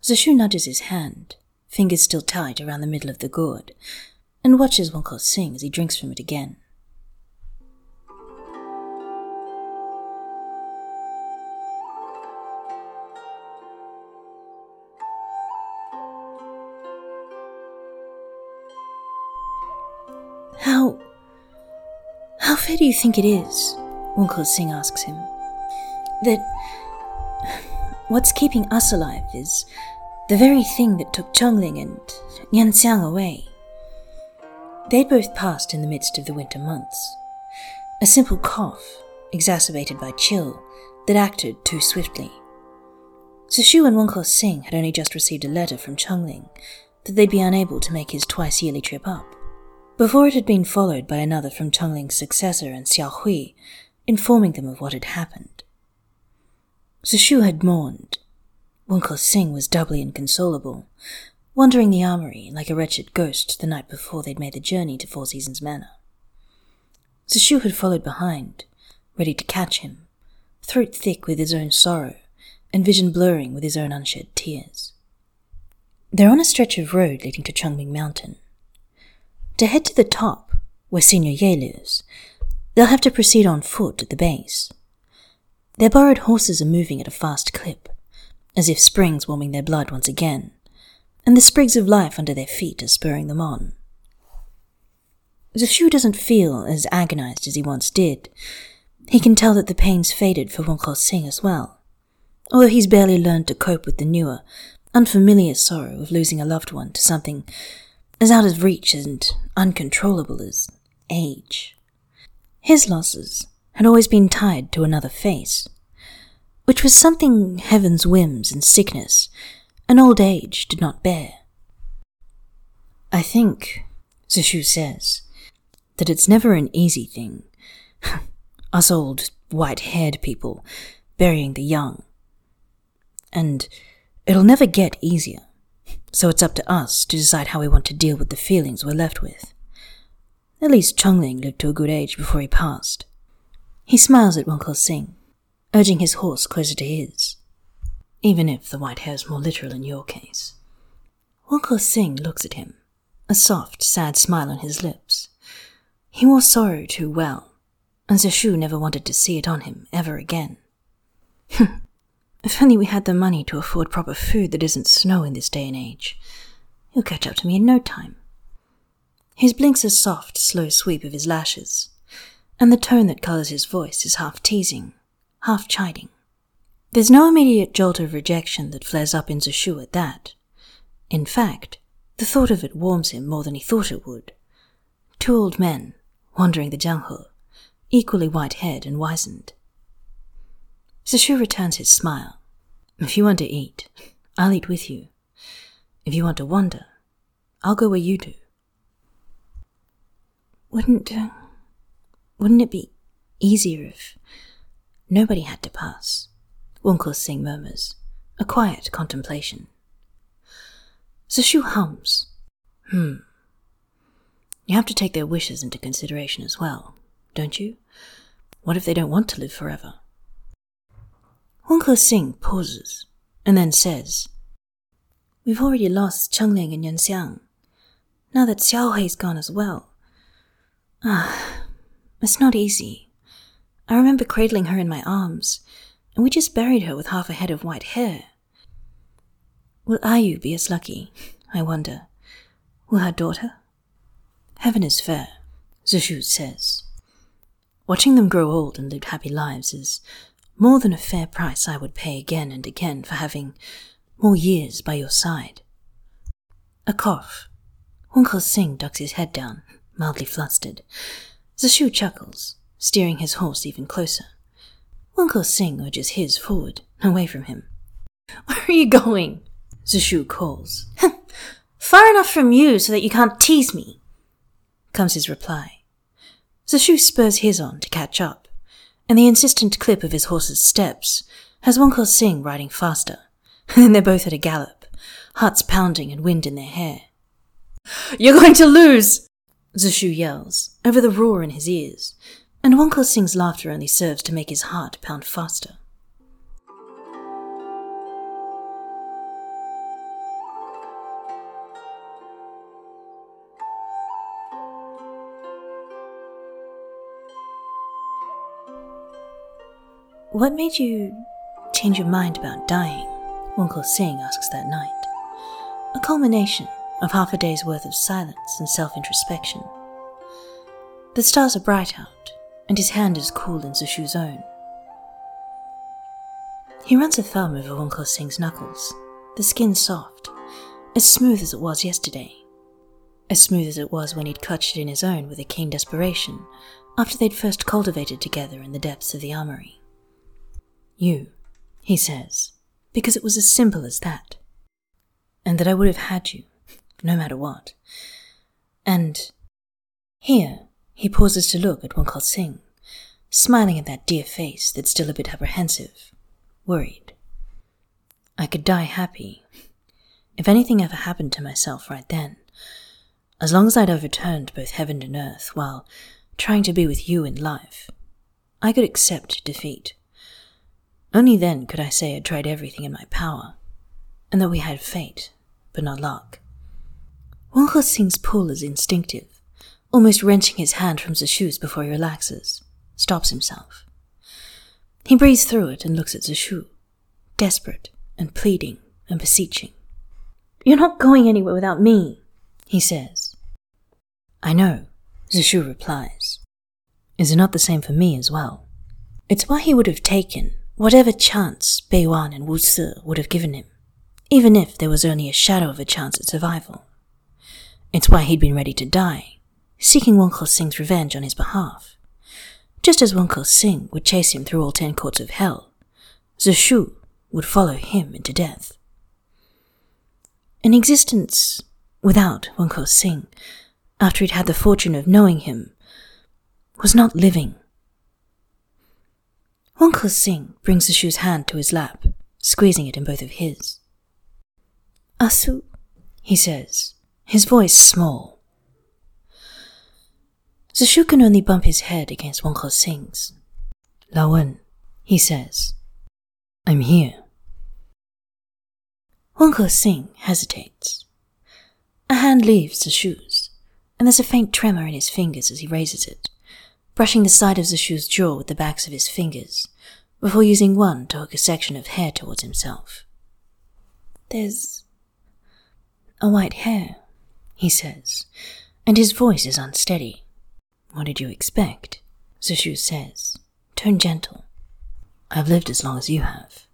Zishu nudges his hand, fingers still tight around the middle of the gourd, and watches Wen Kexing as he drinks from it again. Fair do you think it is? Wen Kexing asks him. That. What's keeping us alive is the very thing that took Chengling and Yanxiang away. They'd both passed in the midst of the winter months. A simple cough, exacerbated by chill, that acted too swiftly. Zishu and Wen Kexing had only just received a letter from Chengling that they'd be unable to make his twice yearly trip up, before it had been followed by another from Chengling's successor and Xiao Hui, informing them of what had happened. Zishu had mourned, Wen Kexing was doubly inconsolable, wandering the armory like a wretched ghost the night before they'd made the journey to Four Seasons Manor. Zishu had followed behind, ready to catch him, throat thick with his own sorrow, and vision blurring with his own unshed tears. They're on a stretch of road leading to Changming Mountain. To head to the top, where Senior Ye lives, they'll have to proceed on foot at the base. Their borrowed horses are moving at a fast clip, as if springs warming their blood once again, and the sprigs of life under their feet are spurring them on. Zishu doesn't feel as agonized as he once did. He can tell that the pain's faded for Wen Kexing as well, although he's barely learned to cope with the newer, unfamiliar sorrow of losing a loved one to something as out of reach and uncontrollable as age. His losses had always been tied to another face, which was something heaven's whims and sickness and old age did not bear. I think, Zishu says, that it's never an easy thing. Us old, white haired people burying the young. And it'll never get easier, so it's up to us to decide how we want to deal with the feelings we're left with. At least Chengling lived to a good age before he passed. He smiles at Wen Kexing urging his horse closer to his, even if the white hair's more literal in your case. Wen Kexing looks at him, a soft, sad smile on his lips. He wore sorrow too well, and Zishu never wanted to see it on him ever again. if only we had the money to afford proper food that isn't snow in this day and age. He'll catch up to me in no time. His blinks a soft, slow sweep of his lashes, and the tone that colors his voice is half teasing, half chiding. There's no immediate jolt of rejection that flares up in Zishu at that. In fact, the thought of it warms him more than he thought it would. Two old men, wandering the Jianghu, equally white-haired and wizened. Zishu returns his smile. If you want to eat, I'll eat with you. If you want to wander, I'll go where you do. Wouldn't, uh, wouldn't it be easier if nobody had to pass. Wen Kexing murmurs, a quiet contemplation. Zishu hums. Hmm. You have to take their wishes into consideration as well, don't you? What if they don't want to live forever? Wen Kexing pauses and then says, We've already lost Chengling and Yanxiang. Now that Xiaohui's gone as well. Ah, it's not easy. I remember cradling her in my arms, and we just buried her with half a head of white hair. Will Ayu be as lucky? I wonder. Will her daughter? Heaven is fair, Zishu says. Watching them grow old and live happy lives is more than a fair price I would pay again and again for having more years by your side. A cough. Wen Kexing ducks his head down, mildly flustered. Zishu chuckles, steering his horse even closer. Wen Kexing urges his forward, away from him. Where are you going? Zishu calls. Far enough from you so that you can't tease me, comes his reply. Zishu spurs his on to catch up, and the insistent clip of his horse's steps has Wen Kexing riding faster. Then they're both at a gallop, hearts pounding and wind in their hair. You're going to lose! Zishu yells, over the roar in his ears, and Wen Kexing's laughter only serves to make his heart pound faster. What made you change your mind about dying? Wen Kexing asks that night. A culmination of half a day's worth of silence and self introspection. The stars are bright out, and his hand is cool in Zishu's own. He runs a thumb over Wen Kexing's knuckles, the skin soft, as smooth as it was yesterday. As smooth as it was when he'd clutched it in his own with a keen desperation after they'd first cultivated together in the depths of the armory. You, he says, because it was as simple as that. And that I would have had you, no matter what. And here he pauses to look at Wen Kexing, smiling at that dear face that's still a bit apprehensive, worried. I could die happy. If anything ever happened to myself right then, as long as I'd overturned both heaven and earth while trying to be with you in life, I could accept defeat. Only then could I say I'd tried everything in my power, and that we had fate, but not luck. Wen Kexing's pull is instinctive, almost wrenching his hand from Zishu's before he relaxes, stops himself. He breathes through it and looks at Zishu, desperate and pleading and beseeching. You're not going anywhere without me, he says. I know, Zishu replies. Is it not the same for me as well? It's why he would have taken whatever chance Bei Wan and Wu Xi would have given him, even if there was only a shadow of a chance at survival. It's why he'd been ready to die, seeking Wen Kexing's revenge on his behalf. Just as Wen Kexing would chase him through all ten courts of hell, Zishu would follow him into death. An existence without Wen Kexing, after he'd had the fortune of knowing him, was not living Wen Kexing brings Zishu's hand to his lap, squeezing it in both of his. A-Xu, he says, his voice small. Zishu can only bump his head against Wen Kexing's. Laowen, he says, I'm here. Wen Kexing hesitates. A hand leaves Zishu's, and there's a faint tremor in his fingers as he raises it brushing the side of Zishu's jaw with the backs of his fingers, before using one to hook a section of hair towards himself. There's a white hair, he says, and his voice is unsteady. What did you expect? Zishu says, tone gentle. I've lived as long as you have.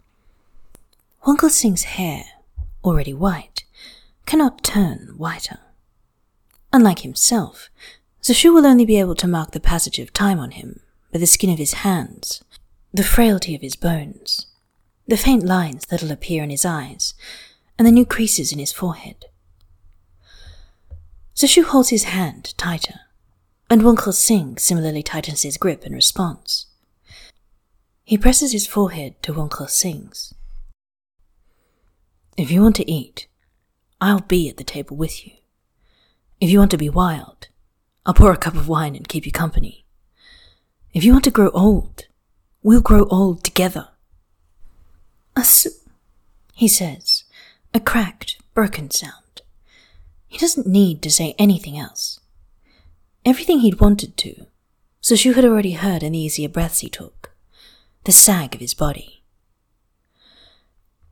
Wen Kexing's hair, already white, cannot turn whiter. Unlike himself, Zishu will only be able to mark the passage of time on him by the skin of his hands, the frailty of his bones, the faint lines that'll appear in his eyes, and the new creases in his forehead. Zishu holds his hand tighter, and Wen Kexing similarly tightens his grip in response. He presses his forehead to Wen Kexing's. If you want to eat, I'll be at the table with you. If you want to be wild, I'll pour a cup of wine and keep you company. If you want to grow old, we'll grow old together. A-Xu, he says, a cracked, broken sound. He doesn't need to say anything else. Everything he'd wanted to, so had already heard in the easier breaths he took, the sag of his body.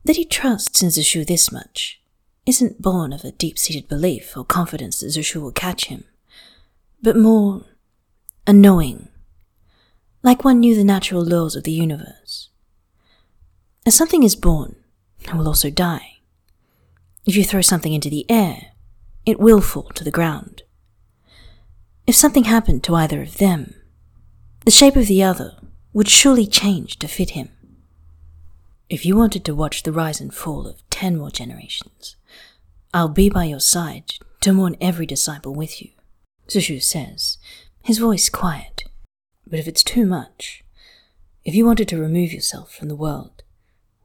That he trusts in Zishu this much isn't born of a deep seated belief or confidence that Zishu will catch him, but more a knowing, like one knew the natural laws of the universe. As something is born, it will also die. If you throw something into the air, it will fall to the ground. If something happened to either of them, the shape of the other would surely change to fit him. If you wanted to watch the rise and fall of ten more generations, I'll be by your side to mourn every disciple with you, Zishu says, his voice quiet. But if it's too much, if you wanted to remove yourself from the world,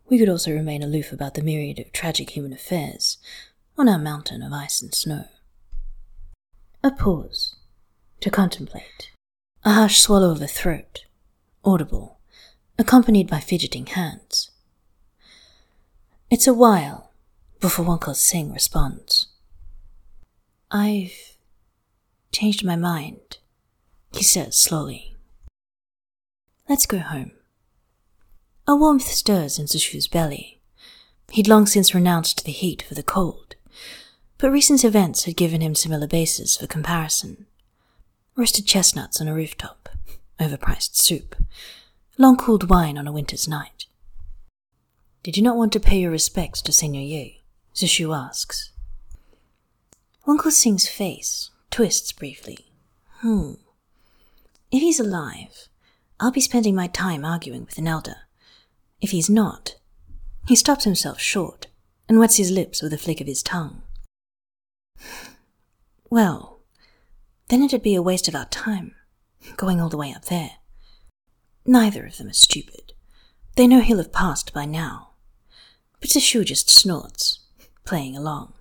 we could also remain aloof about the myriad of tragic human affairs on our mountain of ice and snow. A pause to contemplate. A harsh swallow of the throat, audible, accompanied by fidgeting hands. It's a while before Wen Kexing responds. I've changed my mind, he says slowly. Let's go home. A warmth stirs in Zishu's belly. He'd long since renounced the heat for the cold, but recent events had given him similar bases for comparison. Roasted chestnuts on a rooftop, overpriced soup, long cooled wine on a winter's night. Did you not want to pay your respects to Senior Ye? Zishu asks. Wen Kexing's face twists briefly. Hmm. If he's alive, I'll be spending my time arguing with an elder. If he's not, he stops himself short and wets his lips with a flick of his tongue. Well, then it'd be a waste of our time, going all the way up there. Neither of them are stupid. They know he'll have passed by now. But Zishu just snorts, playing along.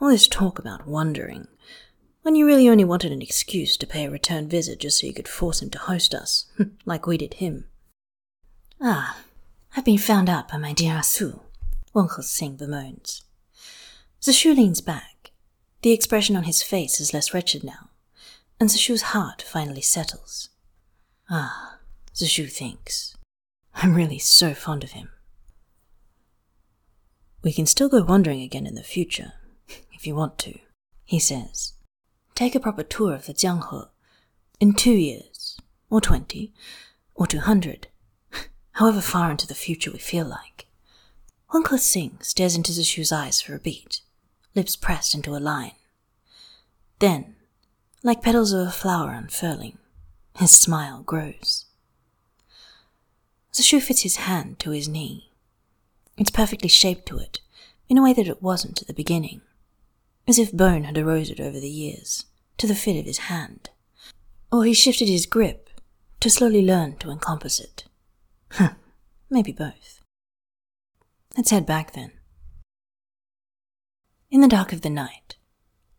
All this talk about wondering, when you really only wanted an excuse to pay a return visit just so you could force him to host us, like we did him. Ah, I've been found out by my dear A-Xu, Wen Kexing bemoans. Zishu leans back. The expression on his face is less wretched now, and Zishu's heart finally settles. Ah, Zishu thinks. I'm really so fond of him. We can still go wandering again in the future, if you want to, he says. Take a proper tour of the Jianghu in two years, or twenty, or two hundred however far into the future we feel like. Wen Kexing stares into Zishu's eyes for a beat, lips pressed into a line. Then, like petals of a flower unfurling, his smile grows. Zishu fits his hand to his knee. It's perfectly shaped to it, in a way that it wasn't at the beginning, as if bone had eroded over the years, to the fit of his hand. Or he shifted his grip to slowly learn to encompass it. Huh, maybe both. Let's head back then. In the dark of the night,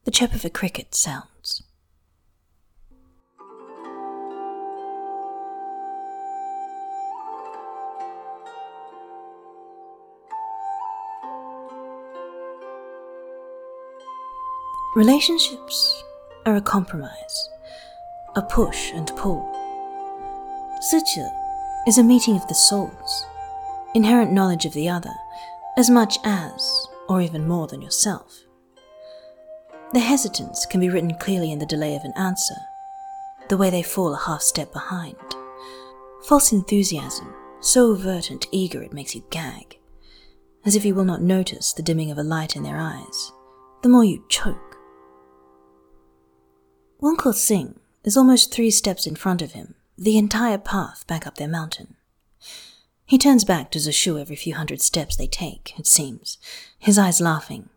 the chirp of a cricket sounds. Relationships are a compromise, a push and pull. A is a meeting of the souls, inherent knowledge of the other, as much as, or even more than yourself. The hesitance can be written clearly in the delay of an answer, the way they fall a half step behind. False enthusiasm, so overt and eager it makes you gag, as if you will not notice the dimming of a light in their eyes, the more you choke. Wen Kexing is almost three steps in front of him the entire path back up their mountain. He turns back to Zishu every few hundred steps they take, it seems, his eyes laughing,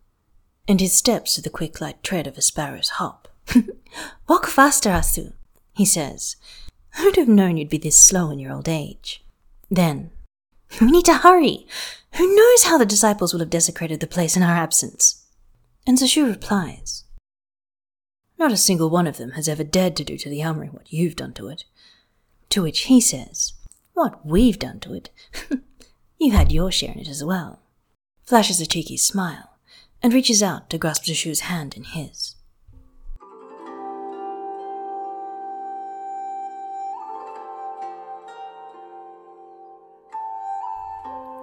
and his steps are the quick light tread of a sparrow's hop. Walk faster, A-Xu, he says. Who'd have known you'd be this slow in your old age? Then, we need to hurry. Who knows how the disciples will have desecrated the place in our absence? And Zishu replies, Not a single one of them has ever dared to do to the armory what you've done to it. To which he says, What we've done to it? you had your share in it as well. Flashes a cheeky smile and reaches out to grasp Zishu's hand in his.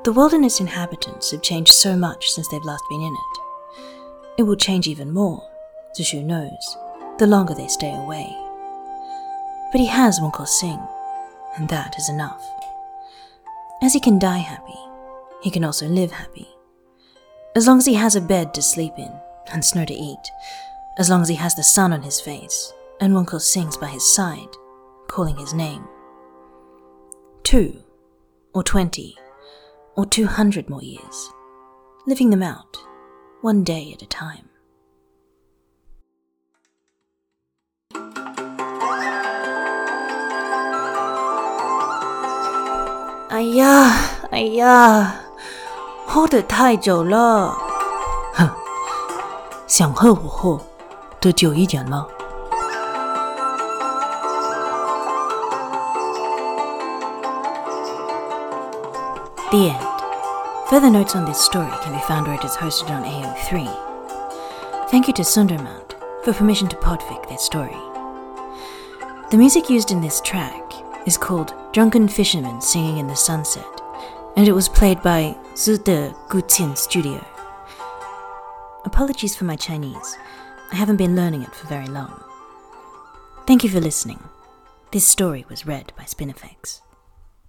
The wilderness inhabitants have changed so much since they've last been in it. It will change even more, Zishu knows, the longer they stay away. But he has Wen Kexing, and that is enough. As he can die happy, he can also live happy. As long as he has a bed to sleep in and snow to eat, as long as he has the sun on his face and Wen Kexing's by his side, calling his name. Two, or twenty, or 200 more years, living them out, one day at a time. 哎呀，哎呀，hold 得太久了。哼，想喝我喝，得久一点吗？The end. Further notes on this story can be found where it is hosted on AO3. Thank you to Sundermount for permission to podfic this story. The music used in this track is called Drunken Fisherman Singing in the Sunset, and it was played by Zute Gutian Studio. Apologies for my Chinese, I haven't been learning it for very long. Thank you for listening. This story was read by Spinifex.